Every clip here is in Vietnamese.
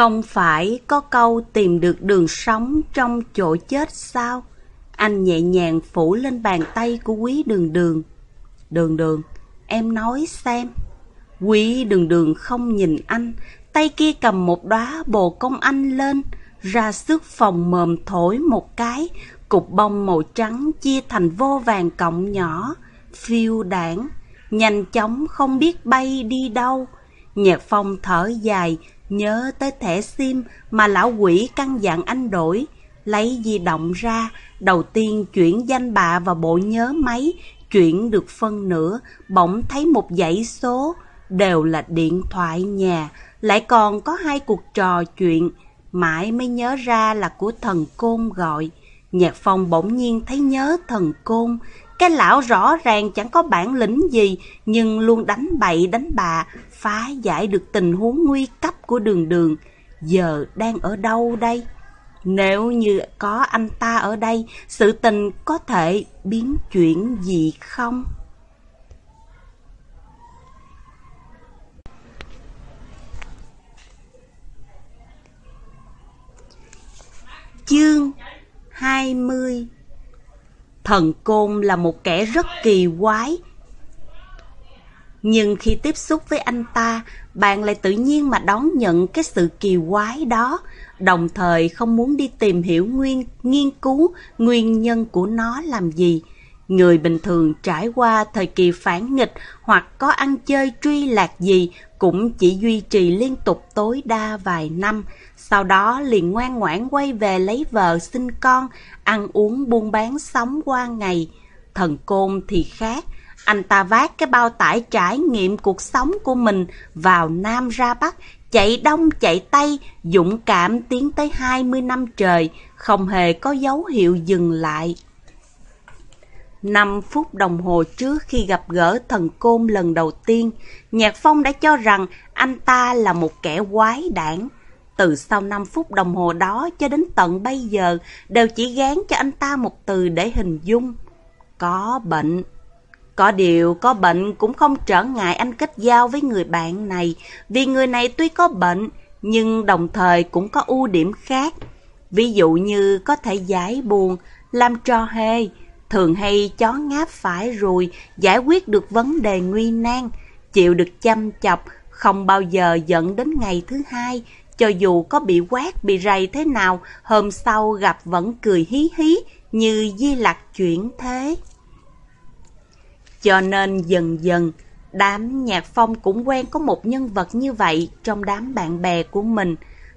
Không phải có câu tìm được đường sống trong chỗ chết sao? Anh nhẹ nhàng phủ lên bàn tay của quý đường đường. Đường đường, em nói xem. Quý đường đường không nhìn anh, tay kia cầm một đóa bồ công anh lên, ra sức phòng mồm thổi một cái, cục bông màu trắng chia thành vô vàng cọng nhỏ, phiêu đảng, nhanh chóng không biết bay đi đâu. Nhạc phong thở dài, nhớ tới thẻ sim mà lão quỷ căn dặn anh đổi, lấy di động ra, đầu tiên chuyển danh bạ vào bộ nhớ máy, chuyển được phân nửa, bỗng thấy một dãy số, đều là điện thoại nhà, lại còn có hai cuộc trò chuyện, mãi mới nhớ ra là của thần côn gọi. Nhạc phong bỗng nhiên thấy nhớ thần côn, cái lão rõ ràng chẳng có bản lĩnh gì, nhưng luôn đánh bậy đánh bạ, phá giải được tình huống nguy cấp của đường đường. Giờ đang ở đâu đây? Nếu như có anh ta ở đây, sự tình có thể biến chuyển gì không? Chương 20 Thần Côn là một kẻ rất kỳ quái. Nhưng khi tiếp xúc với anh ta, bạn lại tự nhiên mà đón nhận cái sự kỳ quái đó, đồng thời không muốn đi tìm hiểu nguyên nghiên cứu nguyên nhân của nó làm gì. Người bình thường trải qua thời kỳ phản nghịch hoặc có ăn chơi truy lạc gì cũng chỉ duy trì liên tục tối đa vài năm, sau đó liền ngoan ngoãn quay về lấy vợ sinh con, ăn uống buôn bán sống qua ngày. Thần côn thì khác, anh ta vác cái bao tải trải nghiệm cuộc sống của mình vào Nam ra Bắc, chạy đông chạy tây, dũng cảm tiến tới 20 năm trời, không hề có dấu hiệu dừng lại. 5 phút đồng hồ trước khi gặp gỡ thần côn lần đầu tiên, Nhạc Phong đã cho rằng anh ta là một kẻ quái đản. Từ sau 5 phút đồng hồ đó cho đến tận bây giờ đều chỉ gán cho anh ta một từ để hình dung. Có bệnh. Có điều có bệnh cũng không trở ngại anh kết giao với người bạn này, vì người này tuy có bệnh, nhưng đồng thời cũng có ưu điểm khác. Ví dụ như có thể giải buồn, làm trò hề, thường hay chó ngáp phải rồi, giải quyết được vấn đề nguy nan, chịu được chăm chọc, không bao giờ giận đến ngày thứ hai, cho dù có bị quát, bị rầy thế nào, hôm sau gặp vẫn cười hí hí như di lặc chuyển thế. Cho nên dần dần, đám nhạc phong cũng quen có một nhân vật như vậy trong đám bạn bè của mình.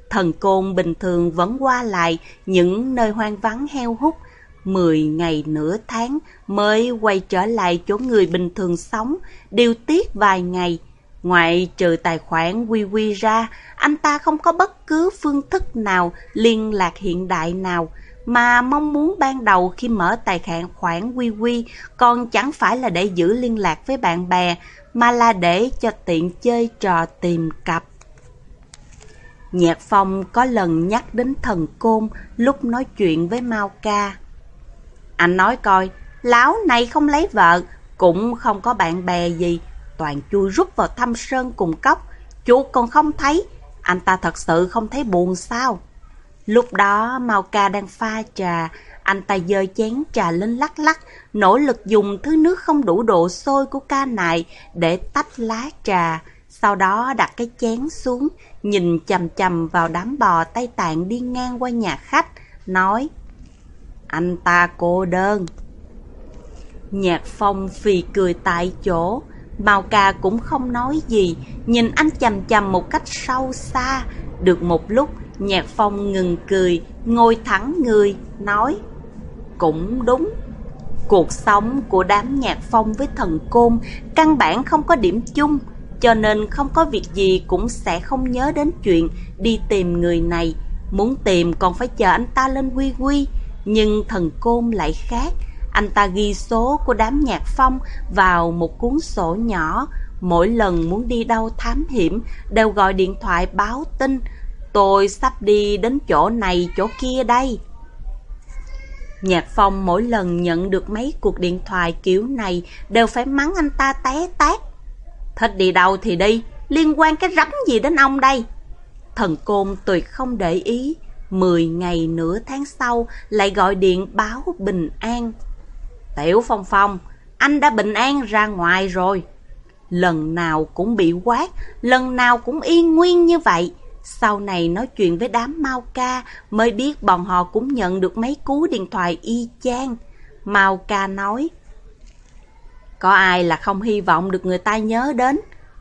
Thần côn bình thường vẫn qua lại những nơi hoang vắng heo hút, mười ngày nửa tháng mới quay trở lại chỗ người bình thường sống, điều tiết vài ngày. Ngoại trừ tài khoản quy quy ra, anh ta không có bất cứ phương thức nào liên lạc hiện đại nào, mà mong muốn ban đầu khi mở tài khoản quy quy còn chẳng phải là để giữ liên lạc với bạn bè, mà là để cho tiện chơi trò tìm cặp. Nhạc Phong có lần nhắc đến thần côn lúc nói chuyện với Mao Ca. Anh nói coi, lão này không lấy vợ, cũng không có bạn bè gì, toàn chui rút vào thăm sơn cùng cốc, chú còn không thấy, anh ta thật sự không thấy buồn sao? Lúc đó Mao Ca đang pha trà, anh ta dơ chén trà lên lắc lắc, nỗ lực dùng thứ nước không đủ độ sôi của ca này để tách lá trà. Sau đó đặt cái chén xuống, nhìn chầm chầm vào đám bò Tây Tạng đi ngang qua nhà khách, nói anh ta cô đơn. Nhạc phong phì cười tại chỗ, Mao Ca cũng không nói gì, nhìn anh chầm chầm một cách sâu xa. Được một lúc, Nhạc Phong ngừng cười, ngồi thẳng người, nói Cũng đúng, cuộc sống của đám nhạc phong với thần côn căn bản không có điểm chung, cho nên không có việc gì cũng sẽ không nhớ đến chuyện đi tìm người này. Muốn tìm còn phải chờ anh ta lên quy quy, nhưng thần côn lại khác. Anh ta ghi số của đám nhạc phong vào một cuốn sổ nhỏ, mỗi lần muốn đi đâu thám hiểm đều gọi điện thoại báo tin, Tôi sắp đi đến chỗ này chỗ kia đây. Nhạc Phong mỗi lần nhận được mấy cuộc điện thoại kiểu này đều phải mắng anh ta té tát. Thích đi đâu thì đi, liên quan cái rắm gì đến ông đây? Thần Côn tuyệt không để ý, mười ngày nửa tháng sau lại gọi điện báo bình an. Tiểu Phong Phong, anh đã bình an ra ngoài rồi. Lần nào cũng bị quát, lần nào cũng yên nguyên như vậy. Sau này nói chuyện với đám Mao Ca mới biết bọn họ cũng nhận được mấy cú điện thoại y chang. Mao Ca nói, Có ai là không hy vọng được người ta nhớ đến?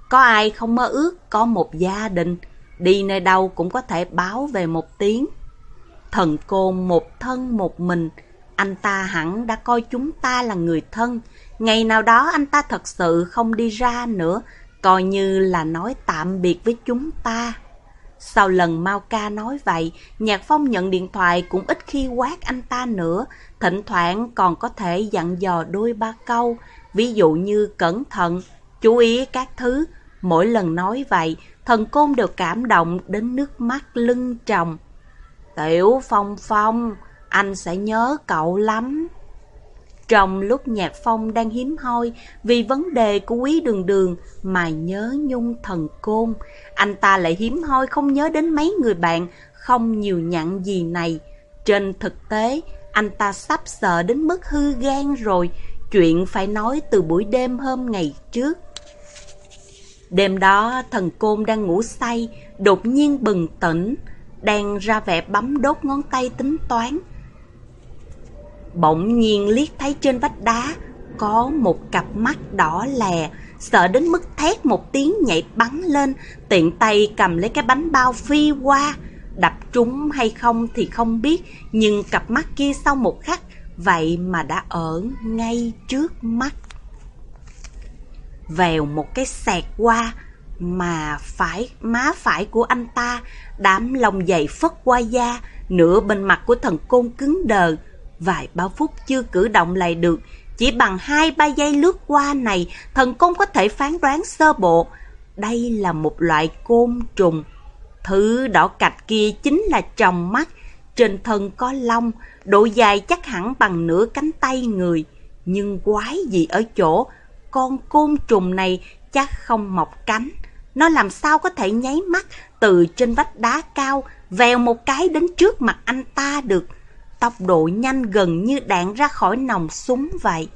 Có ai không mơ ước có một gia đình? Đi nơi đâu cũng có thể báo về một tiếng. Thần côn một thân một mình, anh ta hẳn đã coi chúng ta là người thân. Ngày nào đó anh ta thật sự không đi ra nữa, coi như là nói tạm biệt với chúng ta. Sau lần Mao Ca nói vậy, Nhạc Phong nhận điện thoại cũng ít khi quát anh ta nữa, thỉnh thoảng còn có thể dặn dò đôi ba câu, ví dụ như cẩn thận, chú ý các thứ. Mỗi lần nói vậy, thần côn đều cảm động đến nước mắt lưng tròng. Tiểu Phong Phong, anh sẽ nhớ cậu lắm. Trong lúc Nhạc Phong đang hiếm hoi vì vấn đề của quý đường đường mà nhớ nhung thần côn, anh ta lại hiếm hoi không nhớ đến mấy người bạn không nhiều nhặn gì này. Trên thực tế, anh ta sắp sợ đến mức hư gan rồi, chuyện phải nói từ buổi đêm hôm ngày trước. Đêm đó, thần côn đang ngủ say, đột nhiên bừng tỉnh, đang ra vẻ bấm đốt ngón tay tính toán. Bỗng nhiên liếc thấy trên vách đá có một cặp mắt đỏ lè, sợ đến mức thét một tiếng nhảy bắn lên, tiện tay cầm lấy cái bánh bao phi qua. Đập trúng hay không thì không biết, nhưng cặp mắt kia sau một khắc, vậy mà đã ở ngay trước mắt. Vèo một cái sẹt qua, mà phải má phải của anh ta, đám lông dày phất qua da, nửa bên mặt của thần côn cứng đờ. Vài ba phút chưa cử động lại được, chỉ bằng hai ba giây lướt qua này, thần côn có thể phán đoán sơ bộ. Đây là một loại côn trùng. Thứ đỏ cạch kia chính là tròng mắt, trên thân có lông, độ dài chắc hẳn bằng nửa cánh tay người. Nhưng quái gì ở chỗ, con côn trùng này chắc không mọc cánh. Nó làm sao có thể nháy mắt từ trên vách đá cao, vèo một cái đến trước mặt anh ta được. Tốc độ nhanh gần như đạn ra khỏi nòng súng vậy.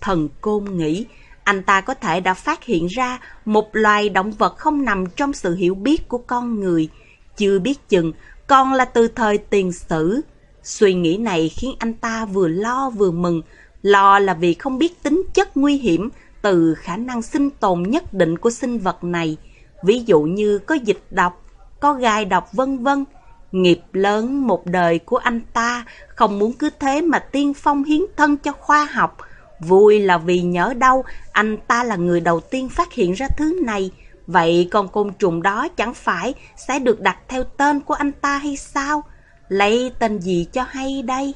Thần Côn nghĩ, anh ta có thể đã phát hiện ra một loài động vật không nằm trong sự hiểu biết của con người. Chưa biết chừng, còn là từ thời tiền sử. Suy nghĩ này khiến anh ta vừa lo vừa mừng. Lo là vì không biết tính chất nguy hiểm từ khả năng sinh tồn nhất định của sinh vật này, ví dụ như có dịch độc, có gai độc vân vân. Nghiệp lớn một đời của anh ta không muốn cứ thế mà tiên phong hiến thân cho khoa học. Vui là vì nhớ đâu anh ta là người đầu tiên phát hiện ra thứ này. Vậy con côn trùng đó chẳng phải sẽ được đặt theo tên của anh ta hay sao? Lấy tên gì cho hay đây?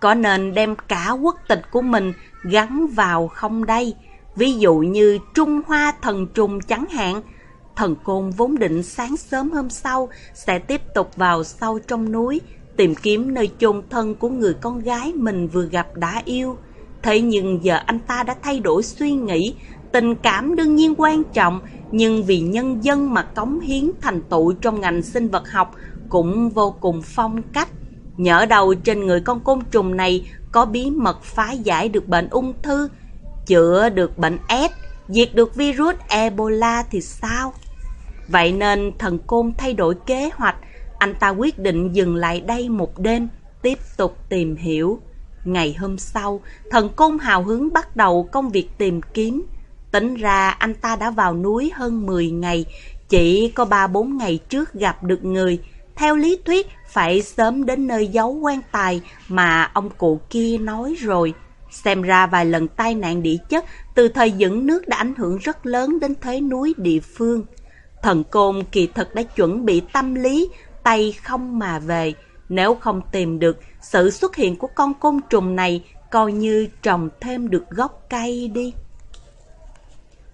Có nên đem cả quốc tịch của mình gắn vào không đây? Ví dụ như Trung Hoa thần trùng chẳng hạn. Thần côn vốn định sáng sớm hôm sau sẽ tiếp tục vào sâu trong núi tìm kiếm nơi chôn thân của người con gái mình vừa gặp đã yêu. Thế nhưng giờ anh ta đã thay đổi suy nghĩ, tình cảm đương nhiên quan trọng, nhưng vì nhân dân mà cống hiến thành tựu trong ngành sinh vật học cũng vô cùng phong cách. Nhỡ đầu trên người con côn trùng này có bí mật phá giải được bệnh ung thư, chữa được bệnh S, diệt được virus Ebola thì sao? Vậy nên thần côn thay đổi kế hoạch, anh ta quyết định dừng lại đây một đêm, tiếp tục tìm hiểu. Ngày hôm sau, thần côn hào hứng bắt đầu công việc tìm kiếm. Tính ra anh ta đã vào núi hơn 10 ngày, chỉ có 3-4 ngày trước gặp được người. Theo lý thuyết, phải sớm đến nơi giấu quan tài mà ông cụ kia nói rồi. Xem ra vài lần tai nạn địa chất từ thời dựng nước đã ảnh hưởng rất lớn đến thế núi địa phương. Thần Côn kỳ thật đã chuẩn bị tâm lý, tay không mà về. Nếu không tìm được, sự xuất hiện của con côn trùng này coi như trồng thêm được gốc cây đi.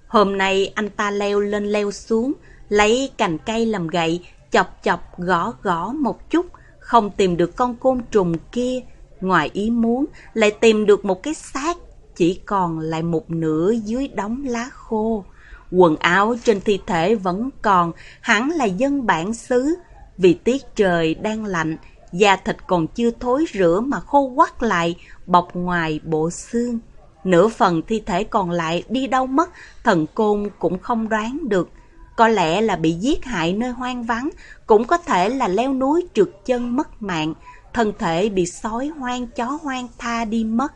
Hôm nay anh ta leo lên leo xuống, lấy cành cây làm gậy, chọc chọc gõ gõ một chút, không tìm được con côn trùng kia. Ngoài ý muốn, lại tìm được một cái xác, chỉ còn lại một nửa dưới đống lá khô. Quần áo trên thi thể vẫn còn, hẳn là dân bản xứ. Vì tiết trời đang lạnh, da thịt còn chưa thối rửa mà khô quắt lại, bọc ngoài bộ xương. Nửa phần thi thể còn lại đi đâu mất, thần côn cũng không đoán được. Có lẽ là bị giết hại nơi hoang vắng, cũng có thể là leo núi trượt chân mất mạng, thân thể bị sói hoang chó hoang tha đi mất.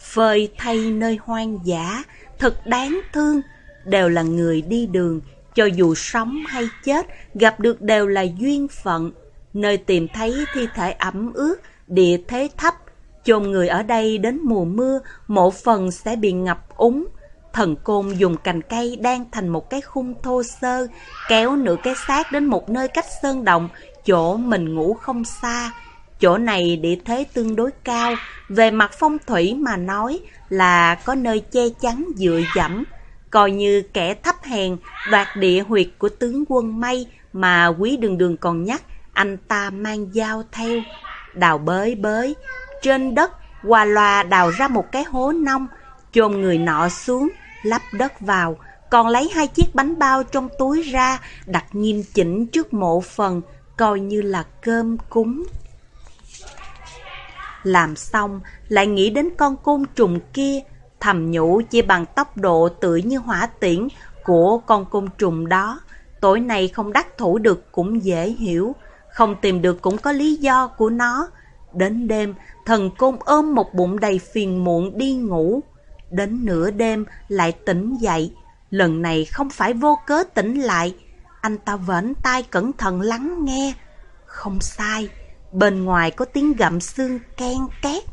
Phơi thay nơi hoang dã, thật đáng thương, đều là người đi đường, cho dù sống hay chết, gặp được đều là duyên phận. Nơi tìm thấy thi thể ẩm ướt, địa thế thấp, chôn người ở đây đến mùa mưa, một phần sẽ bị ngập úng. Thần côn dùng cành cây đan thành một cái khung thô sơ, kéo nửa cái xác đến một nơi cách sơn động, chỗ mình ngủ không xa. Chỗ này địa thế tương đối cao, về mặt phong thủy mà nói là có nơi che chắn dựa dẫm, coi như kẻ thấp hèn đoạt địa huyệt của tướng quân May mà quý đường đường còn nhắc anh ta mang dao theo. Đào bới bới, trên đất hòa loa đào ra một cái hố nông, chôn người nọ xuống, lắp đất vào, còn lấy hai chiếc bánh bao trong túi ra, đặt nghiêm chỉnh trước mộ phần, coi như là cơm cúng. Làm xong, lại nghĩ đến con côn trùng kia, thầm nhủ chỉ bằng tốc độ tự như hỏa tiễn của con côn trùng đó. Tối nay không đắc thủ được cũng dễ hiểu, không tìm được cũng có lý do của nó. Đến đêm, thần côn ôm một bụng đầy phiền muộn đi ngủ. Đến nửa đêm lại tỉnh dậy. Lần này không phải vô cớ tỉnh lại. Anh ta vẫn tai cẩn thận lắng nghe. Không sai, bên ngoài có tiếng gặm xương ken két.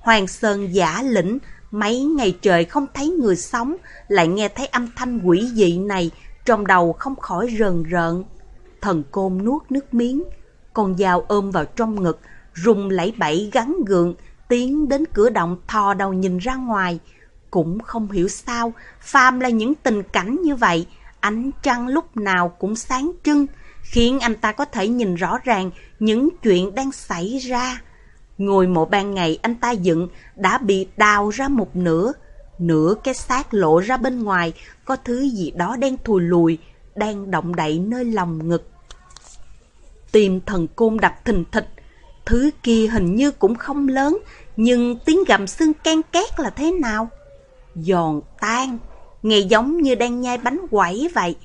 Hoàng Sơn giả lĩnh, mấy ngày trời không thấy người sống, lại nghe thấy âm thanh quỷ dị này, trong đầu không khỏi rờn rợn. Thần côn nuốt nước miếng, con dao ôm vào trong ngực, rung lẫy bẫy gắn gượng, tiến đến cửa động thò đầu nhìn ra ngoài. Cũng không hiểu sao, phàm là những tình cảnh như vậy, ánh trăng lúc nào cũng sáng trưng, khiến anh ta có thể nhìn rõ ràng những chuyện đang xảy ra. Ngồi mộ ban ngày anh ta dựng đã bị đào ra một nửa, nửa cái xác lộ ra bên ngoài, có thứ gì đó đen thùi lùi, đang động đậy nơi lòng ngực. tìm thần côn đập thình thịch, thứ kia hình như cũng không lớn, nhưng tiếng gầm xương can két là thế nào? Giòn tan, nghe giống như đang nhai bánh quẩy vậy.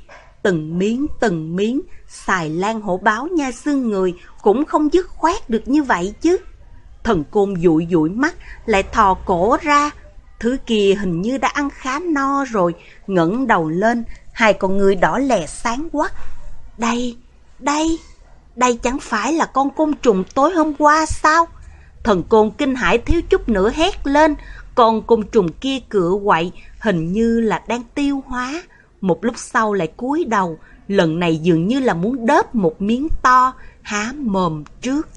Từng miếng từng miếng, xài lan hổ báo nhai xương người cũng không dứt khoát được như vậy chứ. Thần côn dụi dụi mắt, lại thò cổ ra. Thứ kia hình như đã ăn khá no rồi, ngẩng đầu lên, hai con người đỏ lè sáng quắc. Đây, đây, đây chẳng phải là con côn trùng tối hôm qua sao? Thần côn kinh hãi thiếu chút nữa hét lên, con côn trùng kia cựa quậy, hình như là đang tiêu hóa. Một lúc sau lại cúi đầu, lần này dường như là muốn đớp một miếng to, há mồm trước.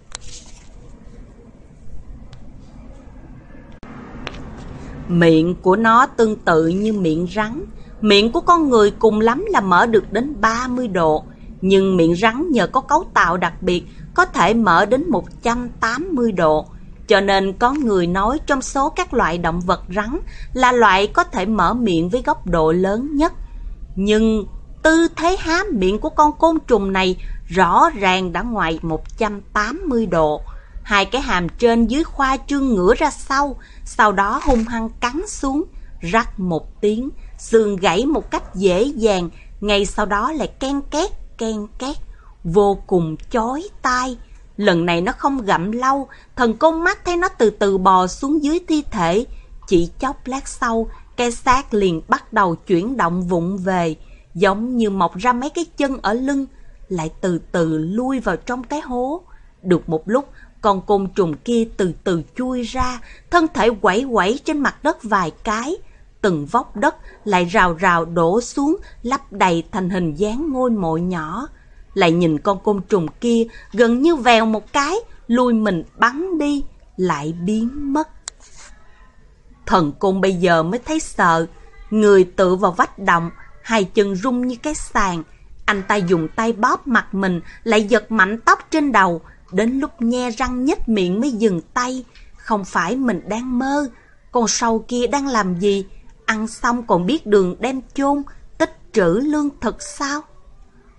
Miệng của nó tương tự như miệng rắn. Miệng của con người cùng lắm là mở được đến 30 độ, nhưng miệng rắn nhờ có cấu tạo đặc biệt có thể mở đến 180 độ. Cho nên có người nói trong số các loại động vật rắn là loại có thể mở miệng với góc độ lớn nhất. Nhưng tư thế há miệng của con côn trùng này rõ ràng đã ngoài 180 độ. Hai cái hàm trên dưới khoa trương ngửa ra sau, sau đó hung hăng cắn xuống, rắc một tiếng, xương gãy một cách dễ dàng, ngay sau đó lại ken két, ken két, vô cùng chói tai. Lần này nó không gặm lâu, thần công mắt thấy nó từ từ bò xuống dưới thi thể. Chỉ chốc lát sau, cái xác liền bắt đầu chuyển động vụng về, giống như mọc ra mấy cái chân ở lưng, lại từ từ lui vào trong cái hố. Được một lúc, con côn trùng kia từ từ chui ra, thân thể quẩy quẩy trên mặt đất vài cái. Từng vóc đất lại rào rào đổ xuống, lấp đầy thành hình dáng ngôi mộ nhỏ. Lại nhìn con côn trùng kia gần như vèo một cái, lui mình bắn đi, lại biến mất. Thần côn bây giờ mới thấy sợ, người tự vào vách động, hai chân rung như cái sàn. Anh ta dùng tay bóp mặt mình, lại giật mạnh tóc trên đầu, Đến lúc nhe răng nhếch miệng mới dừng tay. Không phải mình đang mơ. Con sâu kia đang làm gì? ăn xong còn biết đường đem chôn, tích trữ lương thực sao?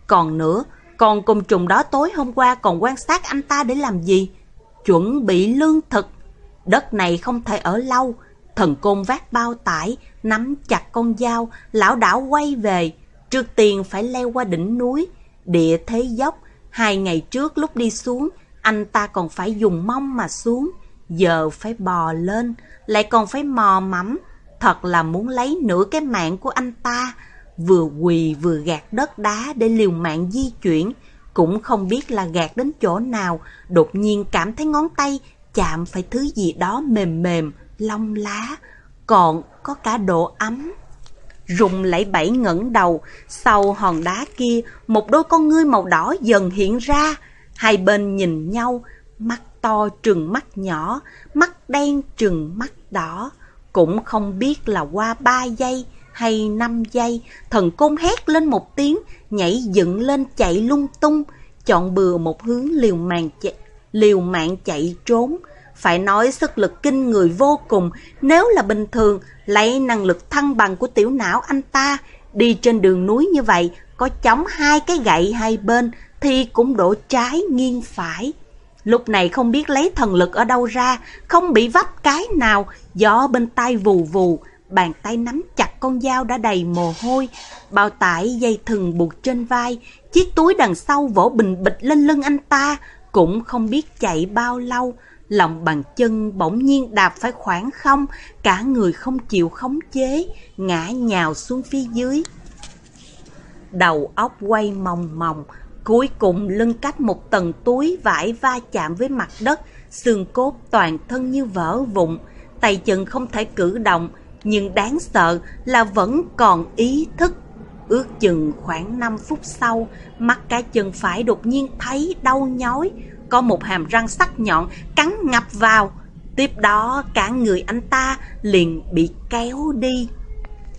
Còn nữa, con côn trùng đó tối hôm qua còn quan sát anh ta để làm gì? Chuẩn bị lương thực. Đất này không thể ở lâu. Thần côn vác bao tải, nắm chặt con dao, lão đảo quay về. Trước tiên phải leo qua đỉnh núi, địa thế dốc. Hai ngày trước lúc đi xuống, anh ta còn phải dùng mông mà xuống. Giờ phải bò lên, lại còn phải mò mắm Thật là muốn lấy nửa cái mạng của anh ta vừa quỳ vừa gạt đất đá để liều mạng di chuyển, cũng không biết là gạt đến chỗ nào, đột nhiên cảm thấy ngón tay chạm phải thứ gì đó mềm mềm, lông lá, còn có cả độ ấm. Rùng lẫy bẫy ngẩng đầu, sau hòn đá kia, một đôi con ngươi màu đỏ dần hiện ra, hai bên nhìn nhau, mắt to trừng mắt nhỏ, mắt đen trừng mắt đỏ, cũng không biết là qua ba giây, hay 5 giây, thần côn hét lên một tiếng, nhảy dựng lên chạy lung tung, chọn bừa một hướng liều mạng chạy, liều mạng chạy trốn. Phải nói sức lực kinh người vô cùng, nếu là bình thường, lấy năng lực thăng bằng của tiểu não anh ta, đi trên đường núi như vậy, có chống hai cái gậy hai bên, thì cũng đổ trái nghiêng phải. Lúc này không biết lấy thần lực ở đâu ra, không bị vấp cái nào, gió bên tay vù vù, bàn tay nắm chặt con dao đã đầy mồ hôi, bao tải dây thừng buộc trên vai, chiếc túi đằng sau vỗ bình bịch lên lưng anh ta, cũng không biết chạy bao lâu, lòng bàn chân bỗng nhiên đạp phải khoảng không, cả người không chịu khống chế, ngã nhào xuống phía dưới. Đầu óc quay mòng mòng, cuối cùng lưng cách một tầng túi vải va chạm với mặt đất, xương cốt toàn thân như vỡ vụn, tay chân không thể cử động, nhưng đáng sợ là vẫn còn ý thức. Ước chừng khoảng 5 phút sau, mắt cái chân phải đột nhiên thấy đau nhói, có một hàm răng sắc nhọn cắn ngập vào. Tiếp đó cả người anh ta liền bị kéo đi.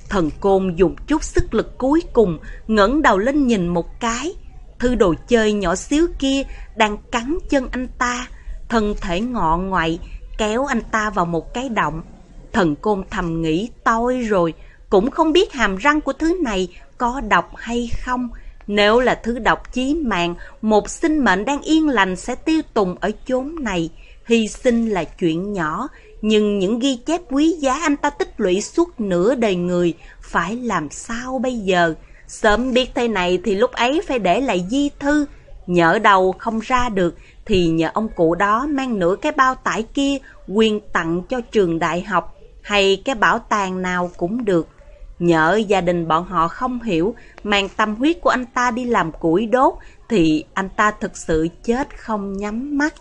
Thần côn dùng chút sức lực cuối cùng, ngẩng đầu lên nhìn một cái. Thư đồ chơi nhỏ xíu kia đang cắn chân anh ta, thân thể ngọ ngoại, kéo anh ta vào một cái động. Thần côn thầm nghĩ tôi rồi, cũng không biết hàm răng của thứ này có độc hay không. Nếu là thứ độc chí mạng, một sinh mệnh đang yên lành sẽ tiêu tùng ở chốn này. Hy sinh là chuyện nhỏ, nhưng những ghi chép quý giá anh ta tích lũy suốt nửa đời người, phải làm sao bây giờ? Sớm biết thế này thì lúc ấy phải để lại di thư. Nhỡ đầu không ra được thì nhờ ông cụ đó mang nửa cái bao tải kia quyền tặng cho trường đại học hay cái bảo tàng nào cũng được. Nhỡ gia đình bọn họ không hiểu, mang tâm huyết của anh ta đi làm củi đốt, thì anh ta thực sự chết không nhắm mắt.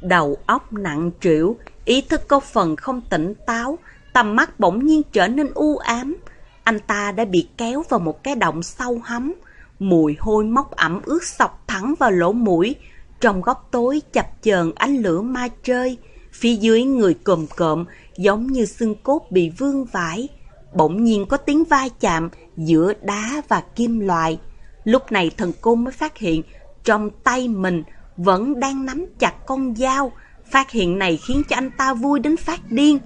Đầu óc nặng trĩu, ý thức có phần không tỉnh táo, tầm mắt bỗng nhiên trở nên u ám. Anh ta đã bị kéo vào một cái động sâu hắm, mùi hôi mốc ẩm ướt sọc thẳng vào lỗ mũi, trong góc tối chập chờn ánh lửa ma chơi. Phía dưới người cồm cộm, giống như xương cốt bị vương vải. Bỗng nhiên có tiếng va chạm giữa đá và kim loại. Lúc này thần côn mới phát hiện trong tay mình vẫn đang nắm chặt con dao. Phát hiện này khiến cho anh ta vui đến phát điên.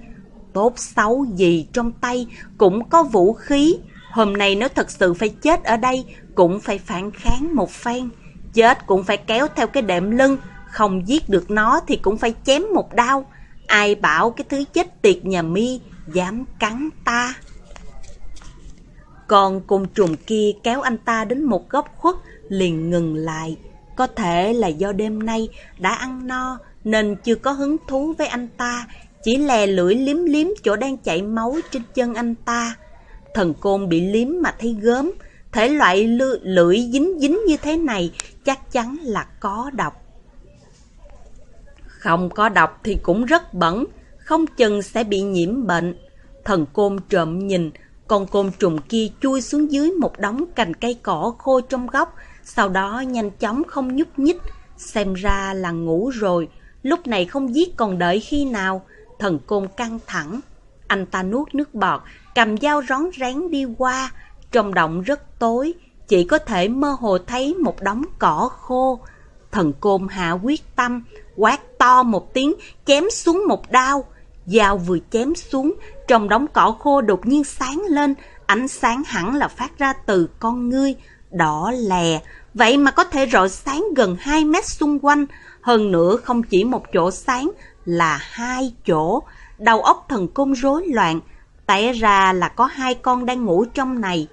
Tốt xấu gì trong tay cũng có vũ khí. Hôm nay nếu thật sự phải chết ở đây cũng phải phản kháng một phen. Chết cũng phải kéo theo cái đệm lưng không giết được nó thì cũng phải chém một đao. Ai bảo cái thứ chết tiệt nhà mi dám cắn ta. Còn côn trùng kia kéo anh ta đến một góc khuất liền ngừng lại. Có thể là do đêm nay đã ăn no nên chưa có hứng thú với anh ta, chỉ lè lưỡi liếm liếm chỗ đang chảy máu trên chân anh ta. Thần côn bị liếm mà thấy gớm, thể loại lưỡi dính dính như thế này chắc chắn là có độc. Không có độc thì cũng rất bẩn, không chừng sẽ bị nhiễm bệnh. Thần côn trộm nhìn, con côn trùng kia chui xuống dưới một đống cành cây cỏ khô trong góc, sau đó nhanh chóng không nhúc nhích. Xem ra là ngủ rồi, lúc này không giết còn đợi khi nào. Thần côn căng thẳng. Anh ta nuốt nước bọt, cầm dao rón rén đi qua. Trong động rất tối, chỉ có thể mơ hồ thấy một đống cỏ khô. Thần côn hạ quyết tâm, quát to một tiếng, chém xuống một đao. Dao vừa chém xuống, trong đống cỏ khô đột nhiên sáng lên, ánh sáng hẳn là phát ra từ con ngươi, đỏ lè, vậy mà có thể rọi sáng gần 2 mét xung quanh, hơn nữa không chỉ một chỗ sáng, là hai chỗ. Đầu óc thần côn rối loạn, tẻ ra là có hai con đang ngủ trong này.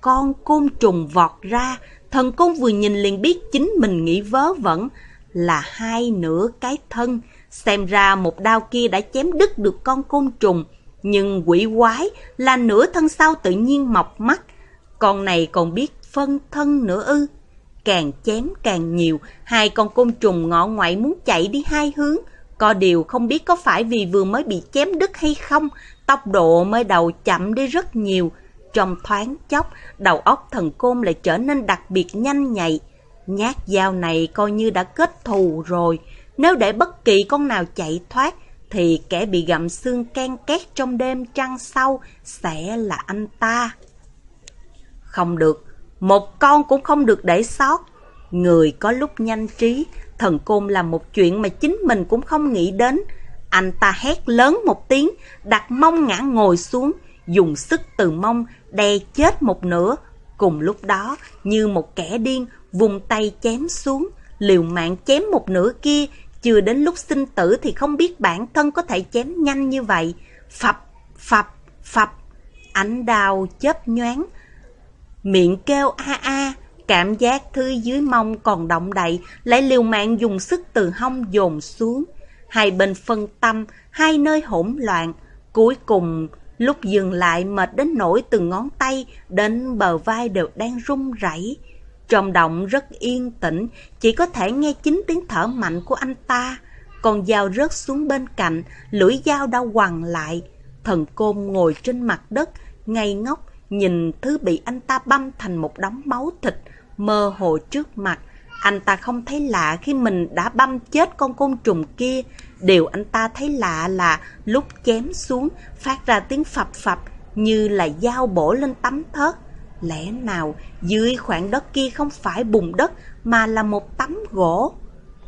Con côn trùng vọt ra, thần côn vừa nhìn liền biết chính mình nghĩ vớ vẩn, là hai nửa cái thân. Xem ra một đao kia đã chém đứt được con côn trùng, nhưng quỷ quái là nửa thân sau tự nhiên mọc mắt. Con này còn biết phân thân nữa ư. Càng chém càng nhiều, hai con côn trùng ngọ ngoại muốn chạy đi hai hướng. Có điều không biết có phải vì vừa mới bị chém đứt hay không, tốc độ mới đầu chậm đi rất nhiều. Trong thoáng chốc, đầu óc thần côn lại trở nên đặc biệt nhanh nhạy. Nhát dao này coi như đã kết thù rồi. Nếu để bất kỳ con nào chạy thoát, thì kẻ bị gặm xương can két trong đêm trăng sau sẽ là anh ta. Không được, một con cũng không được để sót. Người có lúc nhanh trí, thần côn làm một chuyện mà chính mình cũng không nghĩ đến. Anh ta hét lớn một tiếng, đặt mông ngã ngồi xuống, dùng sức từ mông đè chết một nửa. Cùng lúc đó, như một kẻ điên, vùng tay chém xuống, liều mạng chém một nửa kia, chưa đến lúc sinh tử thì không biết bản thân có thể chém nhanh như vậy. Phập, phập, phập, ánh đào chớp nhoáng, miệng kêu a a, cảm giác thứ dưới mông còn động đậy, lại liều mạng dùng sức từ hông dồn xuống. Hai bên phân tâm, hai nơi hỗn loạn, cuối cùng lúc dừng lại mệt đến nỗi từ ngón tay đến bờ vai đều đang run rẩy. Trong động rất yên tĩnh, chỉ có thể nghe chính tiếng thở mạnh của anh ta. Còn dao rớt xuống bên cạnh, lưỡi dao đã quằn lại. Thần côn ngồi trên mặt đất, ngây ngốc, nhìn thứ bị anh ta băm thành một đống máu thịt, mơ hồ trước mặt. Anh ta không thấy lạ khi mình đã băm chết con côn trùng kia. Điều anh ta thấy lạ là lúc chém xuống, phát ra tiếng phập phập như là dao bổ lên tấm thớt. Lẽ nào dưới khoảng đất kia không phải bùn đất mà là một tấm gỗ?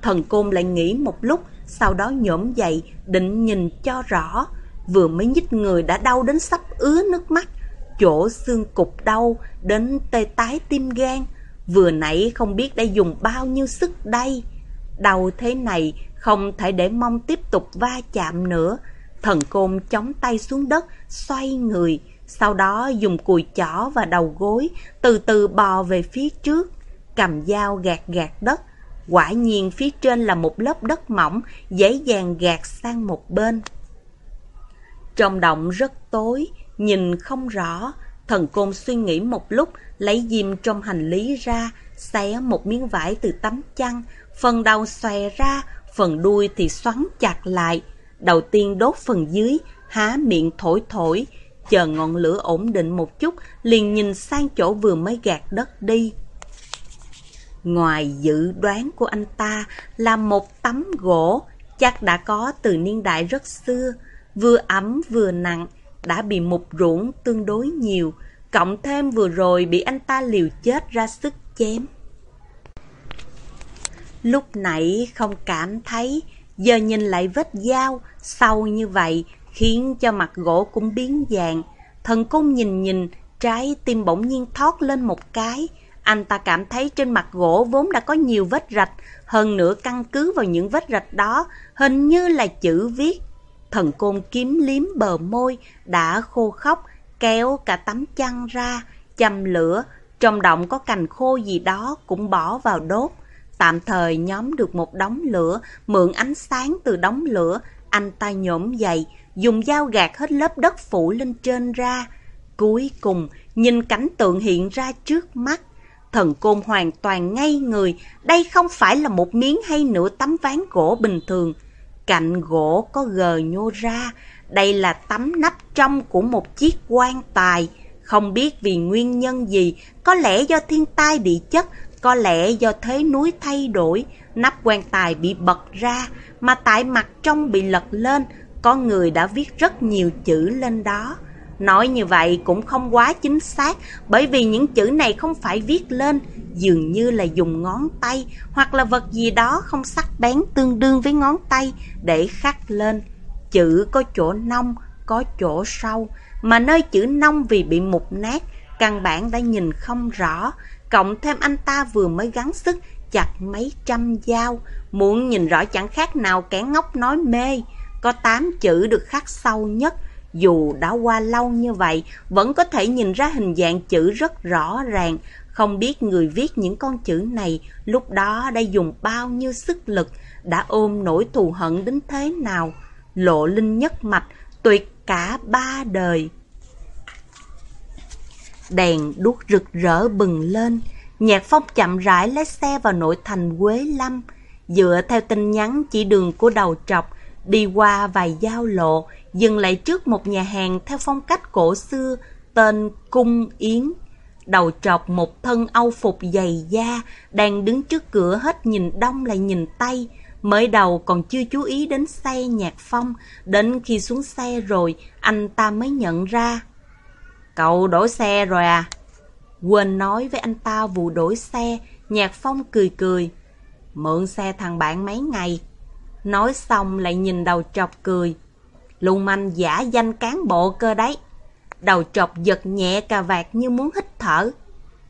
Thần côn lại nghĩ một lúc, sau đó nhổm dậy, định nhìn cho rõ. Vừa mới nhích người đã đau đến sắp ứa nước mắt. Chỗ xương cục đau đến tê tái tim gan. Vừa nãy không biết đã dùng bao nhiêu sức đây. Đau thế này không thể để mong tiếp tục va chạm nữa. Thần côn chống tay xuống đất, xoay người, sau đó dùng cùi chỏ và đầu gối, từ từ bò về phía trước, cầm dao gạt gạt đất. Quả nhiên phía trên là một lớp đất mỏng, dễ dàng gạt sang một bên. Trong động rất tối, nhìn không rõ, thần côn suy nghĩ một lúc, lấy diêm trong hành lý ra, xé một miếng vải từ tấm chăn, phần đầu xòe ra, phần đuôi thì xoắn chặt lại. Đầu tiên đốt phần dưới, há miệng thổi thổi, chờ ngọn lửa ổn định một chút, liền nhìn sang chỗ vừa mới gạt đất đi. Ngoài dự đoán của anh ta là một tấm gỗ, chắc đã có từ niên đại rất xưa, vừa ấm vừa nặng, đã bị mục ruộng tương đối nhiều, cộng thêm vừa rồi bị anh ta liều chết ra sức chém. Lúc nãy không cảm thấy, giờ nhìn lại vết dao, sâu như vậy, khiến cho mặt gỗ cũng biến dạng. Thần cung nhìn nhìn, trái tim bỗng nhiên thoát lên một cái. Anh ta cảm thấy trên mặt gỗ vốn đã có nhiều vết rạch, hơn nữa căn cứ vào những vết rạch đó, hình như là chữ viết. Thần côn kiếm liếm bờ môi, đã khô khóc, kéo cả tấm chăn ra, châm lửa, trong động có cành khô gì đó cũng bỏ vào đốt. Tạm thời nhóm được một đống lửa, mượn ánh sáng từ đống lửa, anh ta nhổm dậy, dùng dao gạt hết lớp đất phủ lên trên ra. Cuối cùng, nhìn cảnh tượng hiện ra trước mắt. Thần côn hoàn toàn ngây người, đây không phải là một miếng hay nửa tấm ván gỗ bình thường. Cạnh gỗ có gờ nhô ra, đây là tấm nắp trong của một chiếc quan tài. Không biết vì nguyên nhân gì, có lẽ do thiên tai địa chất, có lẽ do thế núi thay đổi, nắp quan tài bị bật ra, mà tại mặt trong bị lật lên, có người đã viết rất nhiều chữ lên đó. Nói như vậy cũng không quá chính xác, bởi vì những chữ này không phải viết lên, dường như là dùng ngón tay hoặc là vật gì đó không sắc bén tương đương với ngón tay để khắc lên. chữ có chỗ nông, có chỗ sâu, mà nơi chữ nông vì bị mục nát, căn bản đã nhìn không rõ, cộng thêm anh ta vừa mới gắng sức chặt mấy trăm dao, muốn nhìn rõ chẳng khác nào kẻ ngốc nói mê. Có tám chữ được khắc sâu nhất, dù đã qua lâu như vậy, vẫn có thể nhìn ra hình dạng chữ rất rõ ràng. Không biết người viết những con chữ này lúc đó đã dùng bao nhiêu sức lực, đã ôm nỗi thù hận đến thế nào. Lộ linh nhất mạch, tuyệt cả ba đời. Đèn đuốc rực rỡ bừng lên, Nhạc Phong chậm rãi lái xe vào nội thành Quế Lâm, dựa theo tin nhắn chỉ đường của đầu trọc, đi qua vài giao lộ, dừng lại trước một nhà hàng theo phong cách cổ xưa tên Cung Yến. Đầu trọc một thân âu phục dày da, đang đứng trước cửa hết nhìn đông lại nhìn tây. Mới đầu còn chưa chú ý đến xe nhạc phong, đến khi xuống xe rồi, anh ta mới nhận ra. Cậu đổi xe rồi à? Quên nói với anh ta vụ đổi xe, nhạc phong cười cười. Mượn xe thằng bạn mấy ngày. Nói xong lại nhìn đầu trọc cười. Lùng manh giả danh cán bộ cơ đấy. Đầu trọc giật nhẹ cà vạt như muốn hít thở.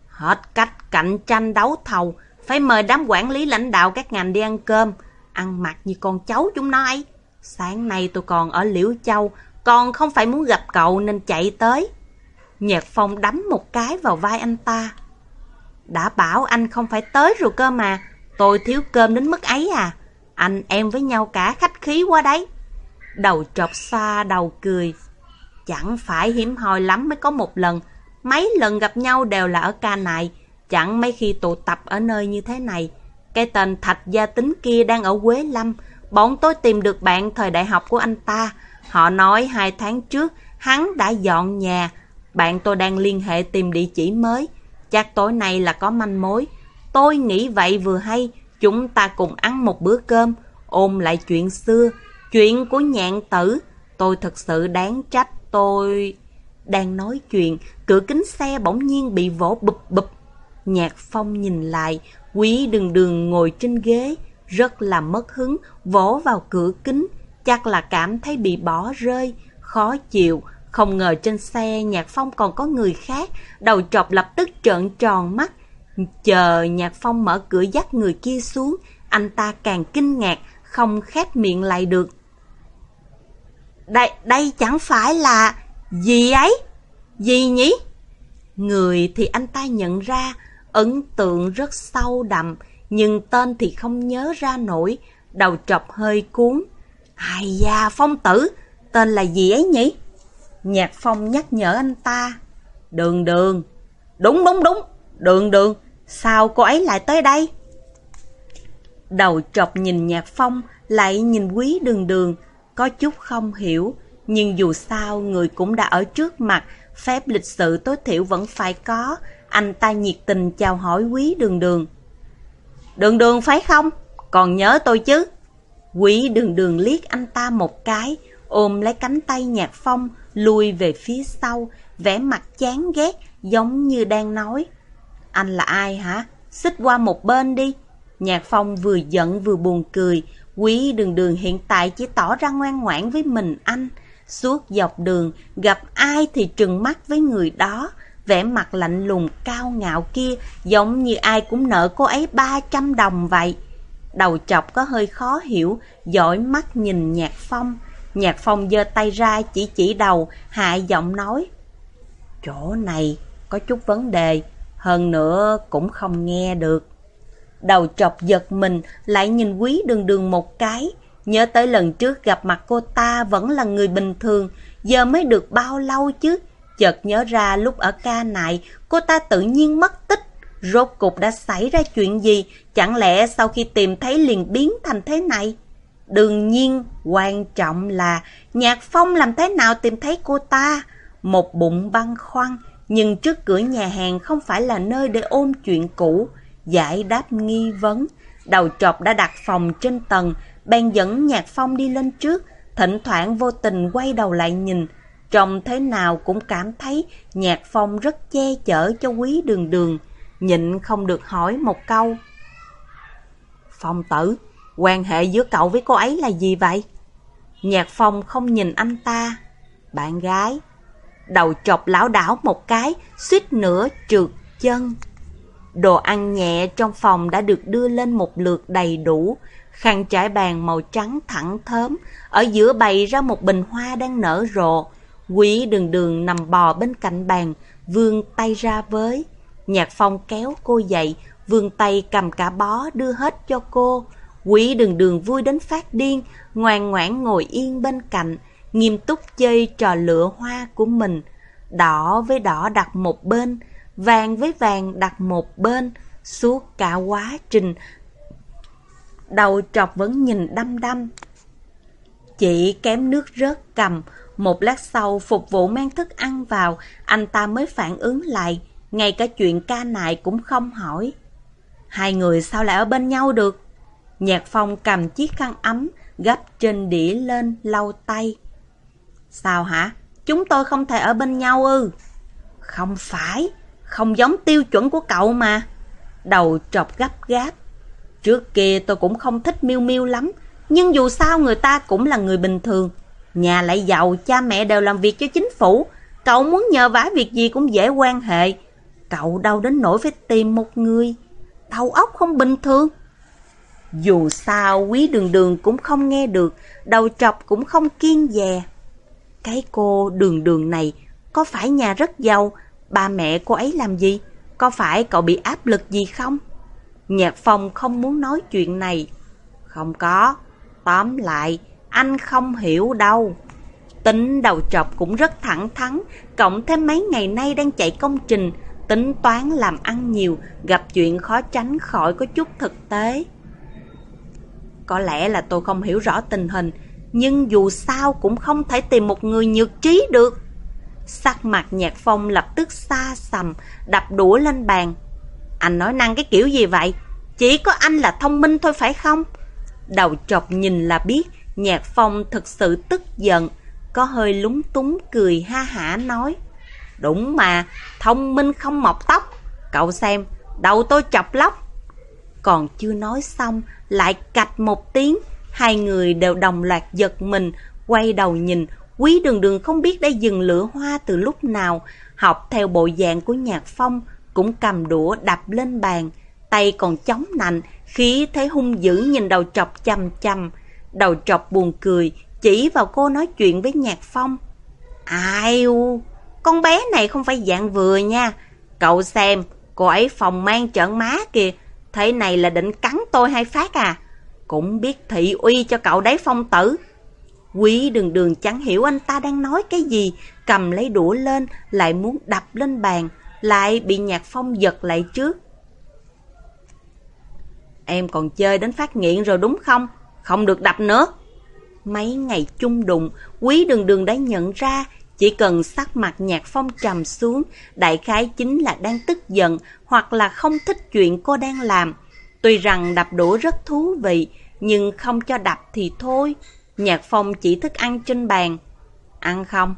Hết cách cạnh tranh đấu thầu, phải mời đám quản lý lãnh đạo các ngành đi ăn cơm, ăn mặc như con cháu chúng nó ấy. Sáng nay tôi còn ở Liễu Châu, còn không phải muốn gặp cậu nên chạy tới. Nhạc Phong đấm một cái vào vai anh ta. Đã bảo anh không phải tới rồi cơ mà, tôi thiếu cơm đến mức ấy à. Anh em với nhau cả khách khí quá đấy. Đầu trọc xa đầu cười. Chẳng phải hiếm hoi lắm mới có một lần. Mấy lần gặp nhau đều là ở ca này. Chẳng mấy khi tụ tập ở nơi như thế này. Cái tên Thạch Gia Tính kia đang ở Quế Lâm. Bọn tôi tìm được bạn thời đại học của anh ta. Họ nói hai tháng trước hắn đã dọn nhà. Bạn tôi đang liên hệ tìm địa chỉ mới. Chắc tối nay là có manh mối. Tôi nghĩ vậy vừa hay. Chúng ta cùng ăn một bữa cơm. Ôm lại chuyện xưa. Chuyện của nhạn tử. Tôi thật sự đáng trách tôi... Đang nói chuyện, cửa kính xe bỗng nhiên bị vỗ bụp bụp. Nhạc phong nhìn lại, quý đường đường ngồi trên ghế, rất là mất hứng, vỗ vào cửa kính, chắc là cảm thấy bị bỏ rơi, khó chịu. Không ngờ trên xe Nhạc Phong còn có người khác, đầu trọc lập tức trợn tròn mắt. Chờ Nhạc Phong mở cửa dắt người kia xuống, anh ta càng kinh ngạc, không khép miệng lại được. Đây, đây chẳng phải là... Gì ấy? Gì nhỉ? Người thì anh ta nhận ra, ấn tượng rất sâu đậm, nhưng tên thì không nhớ ra nổi, đầu trọc hơi cuốn. Ai da, phong tử, tên là gì ấy nhỉ? Nhạc phong nhắc nhở anh ta. Đường đường. Đúng đúng đúng, đường đường. Sao cô ấy lại tới đây? Đầu trọc nhìn nhạc phong, lại nhìn quý đường đường, có chút không hiểu. Nhưng dù sao, người cũng đã ở trước mặt, phép lịch sự tối thiểu vẫn phải có. Anh ta nhiệt tình chào hỏi quý đường đường. Đường đường phải không? Còn nhớ tôi chứ? Quý đường đường liếc anh ta một cái, ôm lấy cánh tay nhạc phong, lui về phía sau, vẻ mặt chán ghét, giống như đang nói. Anh là ai hả? Xích qua một bên đi. Nhạc phong vừa giận vừa buồn cười, quý đường đường hiện tại chỉ tỏ ra ngoan ngoãn với mình anh. Suốt dọc đường, gặp ai thì trừng mắt với người đó, vẻ mặt lạnh lùng cao ngạo kia, giống như ai cũng nợ cô ấy 300 đồng vậy. Đầu chọc có hơi khó hiểu, dõi mắt nhìn Nhạc Phong. Nhạc Phong giơ tay ra chỉ chỉ đầu, hạ giọng nói. Chỗ này có chút vấn đề, hơn nữa cũng không nghe được. Đầu chọc giật mình, lại nhìn quý đường đường một cái, Nhớ tới lần trước gặp mặt cô ta vẫn là người bình thường, giờ mới được bao lâu chứ? Chợt nhớ ra lúc ở ca nại, cô ta tự nhiên mất tích. Rốt cục đã xảy ra chuyện gì? Chẳng lẽ sau khi tìm thấy liền biến thành thế này? Đương nhiên, quan trọng là Nhạc Phong làm thế nào tìm thấy cô ta? Một bụng băn khoăn, nhưng trước cửa nhà hàng không phải là nơi để ôm chuyện cũ. Giải đáp nghi vấn, đầu trọc đã đặt phòng trên tầng, bèn dẫn Nhạc Phong đi lên trước, thỉnh thoảng vô tình quay đầu lại nhìn. Trông thế nào cũng cảm thấy Nhạc Phong rất che chở cho quý đường đường, nhịn không được hỏi một câu. Phong tử, quan hệ giữa cậu với cô ấy là gì vậy? Nhạc phong không nhìn anh ta. Bạn gái. Đầu chọc lão đảo một cái, suýt nữa trượt chân. Đồ ăn nhẹ trong phòng đã được đưa lên một lượt đầy đủ. Khăn trải bàn màu trắng thẳng thớm, ở giữa bày ra một bình hoa đang nở rộ. Quý đường đường nằm bò bên cạnh bàn, vươn tay ra với. Nhạc phong kéo cô dậy, vươn tay cầm cả bó đưa hết cho cô. Quý đường đường vui đến phát điên, ngoan ngoãn ngồi yên bên cạnh, nghiêm túc chơi trò lựa hoa của mình. Đỏ với đỏ đặt một bên, vàng với vàng đặt một bên, suốt cả quá trình. Đầu trọc vẫn nhìn đăm đăm. chỉ kém nước rớt cầm, một lát sau phục vụ mang thức ăn vào, anh ta mới phản ứng lại, ngay cả chuyện ca nại cũng không hỏi. Hai người sao lại ở bên nhau được? Nhạc phong cầm chiếc khăn ấm, gấp trên đĩa lên, lau tay. Sao hả? Chúng tôi không thể ở bên nhau ư? Không phải, không giống tiêu chuẩn của cậu mà. Đầu trọc gấp gáp. Trước kia tôi cũng không thích miêu miêu lắm, nhưng dù sao người ta cũng là người bình thường. Nhà lại giàu, cha mẹ đều làm việc cho chính phủ. Cậu muốn nhờ vả việc gì cũng dễ quan hệ. Cậu đâu đến nỗi phải tìm một người. Đầu óc không bình thường. Dù sao quý đường đường cũng không nghe được, đầu chọc cũng không kiên dè. Cái cô đường đường này có phải nhà rất giàu, ba mẹ cô ấy làm gì? Có phải cậu bị áp lực gì không? Nhạc Phong không muốn nói chuyện này. Không có. Tóm lại, anh không hiểu đâu. Tính đầu chọc cũng rất thẳng thắn, cộng thêm mấy ngày nay đang chạy công trình, tính toán làm ăn nhiều, gặp chuyện khó tránh khỏi có chút thực tế. Có lẽ là tôi không hiểu rõ tình hình, nhưng dù sao cũng không thể tìm một người nhược trí được. Sắc mặt nhạc phong lập tức xa sầm, đập đũa lên bàn. Anh nói năng cái kiểu gì vậy? Chỉ có anh là thông minh thôi phải không? Đầu chọc nhìn là biết, nhạc phong thực sự tức giận, có hơi lúng túng cười ha hả nói. Đúng mà, thông minh không mọc tóc. Cậu xem, đầu tôi chọc lóc. Còn chưa nói xong, lại cạch một tiếng. Hai người đều đồng loạt giật mình, quay đầu nhìn. Quý đường đường không biết đã dừng lửa hoa từ lúc nào. Học theo bộ dạng của nhạc phong, cũng cầm đũa đập lên bàn. Tay còn chống nạnh, khí thế hung dữ nhìn đầu chọc chăm chăm. Đầu chọc buồn cười, chỉ vào cô nói chuyện với nhạc phong. Ai u, con bé này không phải dạng vừa nha. Cậu xem, cô ấy phòng mang trợn má kìa. Thế này là định cắn tôi hay phát à? Cũng biết thị uy cho cậu đấy phong tử. Quý đường đường chẳng hiểu anh ta đang nói cái gì, cầm lấy đũa lên, lại muốn đập lên bàn, lại bị nhạc phong giật lại trước. Em còn chơi đến phát nghiện rồi đúng không? Không được đập nữa. Mấy ngày chung đụng, quý đường đường đã nhận ra chỉ cần sắc mặt nhạc phong trầm xuống, đại khái chính là đang tức giận hoặc là không thích chuyện cô đang làm. Tuy rằng đập đũa rất thú vị, nhưng không cho đập thì thôi. Nhạc phong chỉ thức ăn trên bàn. Ăn không?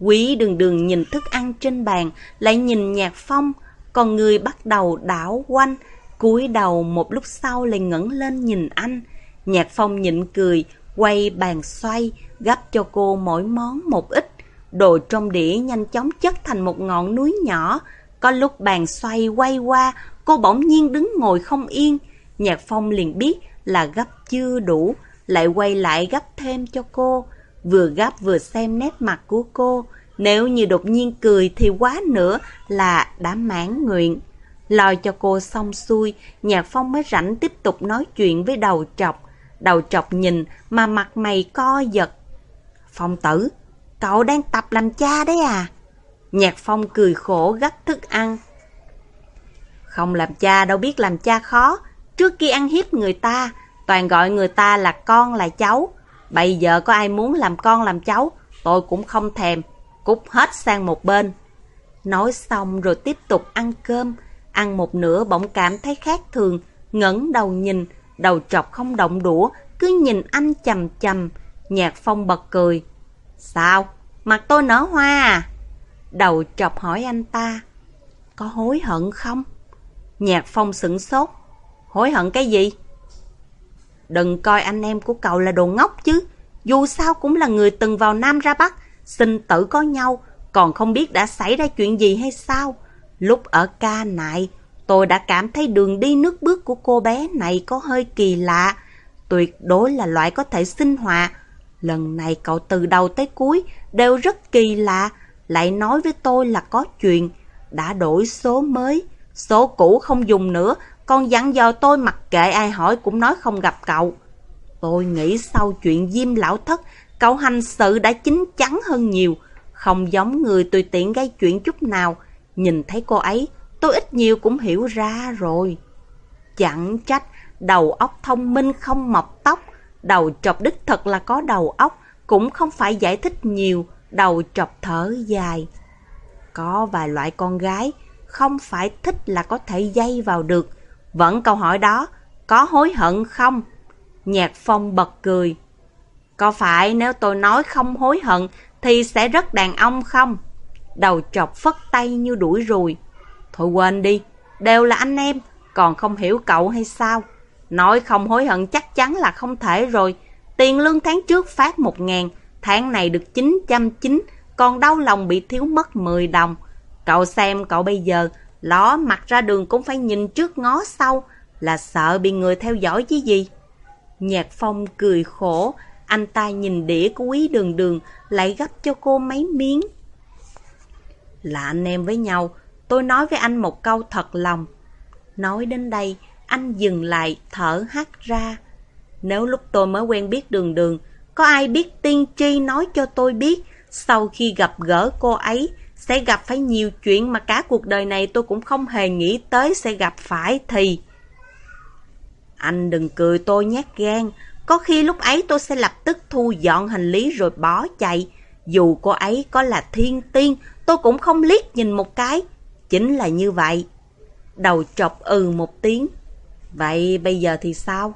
Quý đường đường nhìn thức ăn trên bàn, lại nhìn nhạc phong, còn người bắt đầu đảo quanh, cúi đầu một lúc sau lại ngẩng lên nhìn anh. Nhạc phong nhịn cười, quay bàn xoay, gấp cho cô mỗi món một ít. Đồ trong đĩa nhanh chóng chất thành một ngọn núi nhỏ. Có lúc bàn xoay quay qua, cô bỗng nhiên đứng ngồi không yên. Nhạc Phong liền biết là gấp chưa đủ, lại quay lại gấp thêm cho cô. Vừa gấp vừa xem nét mặt của cô. Nếu như đột nhiên cười thì quá nữa là đã mãn nguyện. Lo cho cô xong xuôi, Nhạc Phong mới rảnh tiếp tục nói chuyện với đầu trọc. Đầu trọc nhìn mà mặt mày co giật. Phong tử, Cậu đang tập làm cha đấy à? Nhạc Phong cười khổ gấp thức ăn. Không làm cha đâu biết làm cha khó. Trước khi ăn hiếp người ta, toàn gọi người ta là con là cháu. Bây giờ có ai muốn làm con làm cháu, tôi cũng không thèm. Cút hết sang một bên. Nói xong rồi tiếp tục ăn cơm. Ăn một nửa bỗng cảm thấy khác thường, ngẩng đầu nhìn, đầu trọc không động đũa, cứ nhìn anh chầm chầm. Nhạc Phong bật cười. Sao? Mặt tôi nở hoa à? Đầu chọc hỏi anh ta. Có hối hận không? Nhạc phong sửng sốt. Hối hận cái gì? Đừng coi anh em của cậu là đồ ngốc chứ. Dù sao cũng là người từng vào Nam ra Bắc, sinh tử có nhau, còn không biết đã xảy ra chuyện gì hay sao. Lúc ở ca nại, tôi đã cảm thấy đường đi nước bước của cô bé này có hơi kỳ lạ. Tuyệt đối là loại có thể sinh hoạt. Lần này cậu từ đầu tới cuối đều rất kỳ lạ, lại nói với tôi là có chuyện, đã đổi số mới, số cũ không dùng nữa, còn dặn dò tôi mặc kệ ai hỏi cũng nói không gặp cậu. Tôi nghĩ sau chuyện Diêm Lão Thất, cậu hành sự đã chín chắn hơn nhiều, không giống người tùy tiện gây chuyện chút nào. Nhìn thấy cô ấy, tôi ít nhiều cũng hiểu ra rồi. Chẳng trách, đầu óc thông minh không mọc tóc, đầu trọc đích thật là có đầu óc, cũng không phải giải thích nhiều, đầu trọc thở dài. Có vài loại con gái, không phải thích là có thể dây vào được. Vẫn câu hỏi đó, có hối hận không? Nhạc phong bật cười. Có phải nếu tôi nói không hối hận thì sẽ rất đàn ông không? Đầu trọc phất tay như đuổi ruồi. Thôi quên đi, đều là anh em, còn không hiểu cậu hay sao? Nói không hối hận chắc chắn là không thể rồi. Tiền lương tháng trước phát một ngàn, tháng này được 990, còn đau lòng bị thiếu mất 10 đồng. Cậu xem cậu bây giờ, ló mặt ra đường cũng phải nhìn trước ngó sau, là sợ bị người theo dõi chứ gì. Nhạc phong cười khổ, anh ta nhìn đĩa của quý đường đường, lại gấp cho cô mấy miếng. Là anh em với nhau, tôi nói với anh một câu thật lòng. Nói đến đây, anh dừng lại, thở hắt ra. Nếu lúc tôi mới quen biết đường đường, có ai biết tiên tri nói cho tôi biết, sau khi gặp gỡ cô ấy, sẽ gặp phải nhiều chuyện mà cả cuộc đời này tôi cũng không hề nghĩ tới sẽ gặp phải thì... Anh đừng cười tôi nhát gan, có khi lúc ấy tôi sẽ lập tức thu dọn hành lý rồi bỏ chạy. Dù cô ấy có là thiên tiên, tôi cũng không liếc nhìn một cái. Chính là như vậy. Đầu trọc ừ một tiếng. Vậy bây giờ thì sao?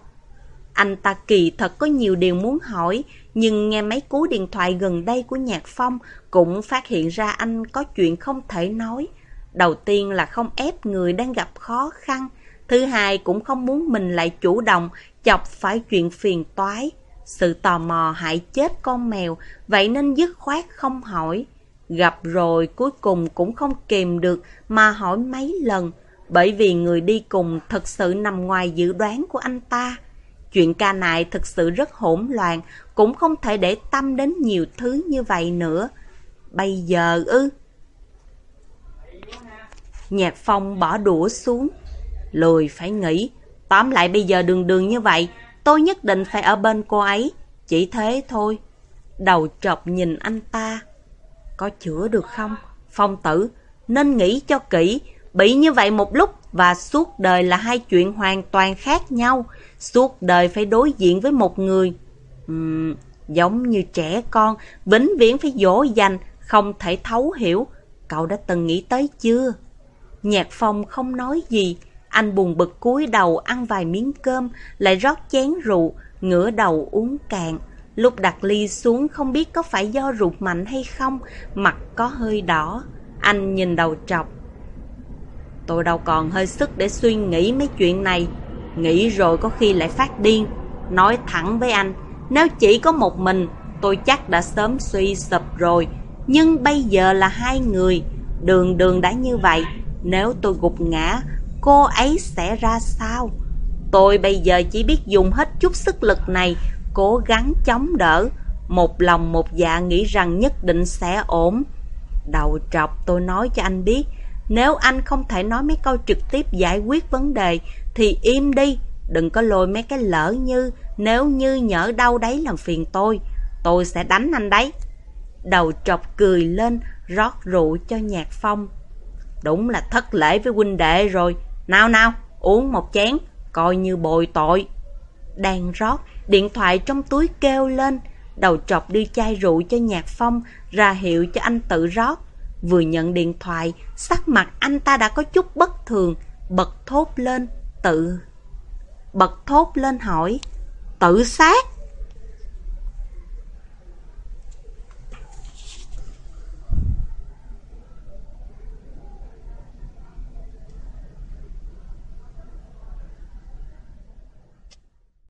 Anh ta kỳ thật có nhiều điều muốn hỏi, nhưng nghe mấy cú điện thoại gần đây của Nhạc Phong cũng phát hiện ra anh có chuyện không thể nói. Đầu tiên là không ép người đang gặp khó khăn, thứ hai cũng không muốn mình lại chủ động chọc phải chuyện phiền toái. Sự tò mò hại chết con mèo, vậy nên dứt khoát không hỏi. Gặp rồi cuối cùng cũng không kìm được mà hỏi mấy lần, bởi vì người đi cùng thật sự nằm ngoài dự đoán của anh ta. Chuyện ca này thực sự rất hỗn loạn, cũng không thể để tâm đến nhiều thứ như vậy nữa. Bây giờ ư? Nhạc phong bỏ đũa xuống. Lùi phải nghĩ, tóm lại bây giờ đường đường như vậy, tôi nhất định phải ở bên cô ấy. Chỉ thế thôi. Đầu trọc nhìn anh ta. Có chữa được không? Phong tử, nên nghĩ cho kỹ. Bị như vậy một lúc và suốt đời là hai chuyện hoàn toàn khác nhau. Suốt đời phải đối diện với một người. Uhm, giống như trẻ con, vĩnh viễn phải dỗ dành, không thể thấu hiểu. Cậu đã từng nghĩ tới chưa? Nhạc phong không nói gì. Anh buồn bực cúi đầu ăn vài miếng cơm, lại rót chén rượu, ngửa đầu uống cạn. Lúc đặt ly xuống không biết có phải do rụt mạnh hay không, mặt có hơi đỏ. Anh nhìn đầu trọc. Tôi đâu còn hơi sức để suy nghĩ mấy chuyện này. Nghĩ rồi có khi lại phát điên. Nói thẳng với anh, nếu chỉ có một mình, tôi chắc đã sớm suy sụp rồi. Nhưng bây giờ là hai người, đường đường đã như vậy. Nếu tôi gục ngã, cô ấy sẽ ra sao? Tôi bây giờ chỉ biết dùng hết chút sức lực này, cố gắng chống đỡ. Một lòng một dạ nghĩ rằng nhất định sẽ ổn. Đầu trọc tôi nói cho anh biết, nếu anh không thể nói mấy câu trực tiếp giải quyết vấn đề, thì im đi, đừng có lôi mấy cái lỡ như, nếu như nhỡ đâu đấy làm phiền tôi, tôi sẽ đánh anh đấy. Đầu trọc cười lên, rót rượu cho nhạc phong. Đúng là thất lễ với huynh đệ rồi. Nào nào, uống một chén, coi như bồi tội. Đang rót, điện thoại trong túi kêu lên. Đầu trọc đưa chai rượu cho nhạc phong, ra hiệu cho anh tự rót. Vừa nhận điện thoại, sắc mặt anh ta đã có chút bất thường, bật thốt lên, tự... Bật thốt lên hỏi, tự sát?